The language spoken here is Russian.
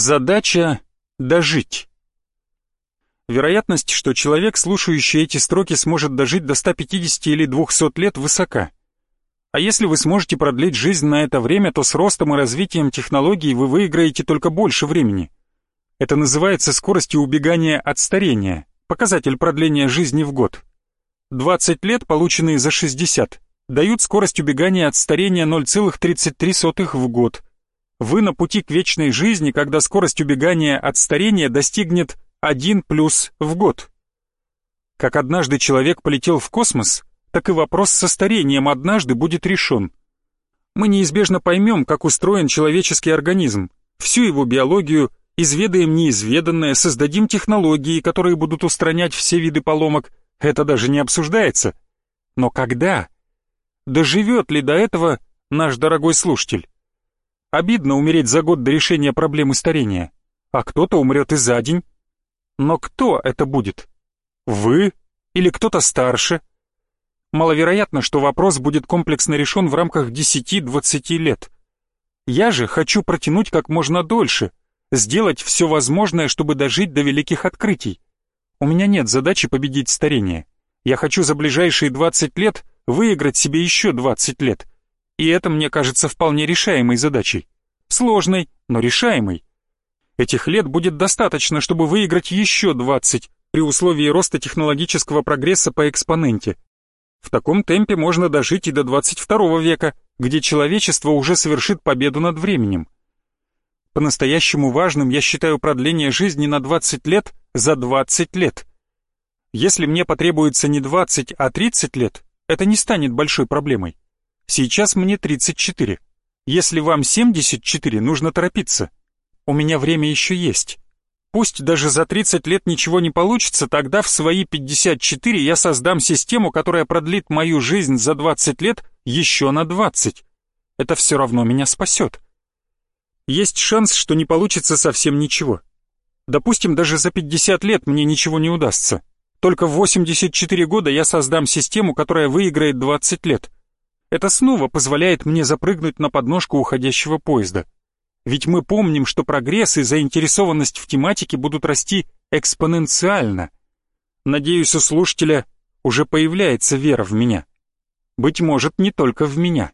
Задача — дожить. Вероятность, что человек, слушающий эти строки, сможет дожить до 150 или 200 лет, высока. А если вы сможете продлить жизнь на это время, то с ростом и развитием технологий вы выиграете только больше времени. Это называется скоростью убегания от старения, показатель продления жизни в год. 20 лет, полученные за 60, дают скорость убегания от старения 0,33 в год. Вы на пути к вечной жизни, когда скорость убегания от старения достигнет 1 плюс в год. Как однажды человек полетел в космос, так и вопрос со старением однажды будет решен. Мы неизбежно поймем, как устроен человеческий организм, всю его биологию, изведаем неизведанное, создадим технологии, которые будут устранять все виды поломок, это даже не обсуждается. Но когда? Доживет ли до этого наш дорогой слушатель? Обидно умереть за год до решения проблемы старения, а кто-то умрет и за день. Но кто это будет? Вы или кто-то старше? Маловероятно, что вопрос будет комплексно решен в рамках 10-20 лет. Я же хочу протянуть как можно дольше, сделать все возможное, чтобы дожить до великих открытий. У меня нет задачи победить старение. Я хочу за ближайшие 20 лет выиграть себе еще 20 лет. И это мне кажется вполне решаемой задачей. Сложной, но решаемой. Этих лет будет достаточно, чтобы выиграть еще 20, при условии роста технологического прогресса по экспоненте. В таком темпе можно дожить и до 22 века, где человечество уже совершит победу над временем. По-настоящему важным я считаю продление жизни на 20 лет за 20 лет. Если мне потребуется не 20, а 30 лет, это не станет большой проблемой. Сейчас мне 34. Если вам 74, нужно торопиться. У меня время еще есть. Пусть даже за 30 лет ничего не получится, тогда в свои 54 я создам систему, которая продлит мою жизнь за 20 лет еще на 20. Это все равно меня спасет. Есть шанс, что не получится совсем ничего. Допустим, даже за 50 лет мне ничего не удастся. Только в 84 года я создам систему, которая выиграет 20 лет. Это снова позволяет мне запрыгнуть на подножку уходящего поезда. Ведь мы помним, что прогресс и заинтересованность в тематике будут расти экспоненциально. Надеюсь, у слушателя уже появляется вера в меня. Быть может, не только в меня.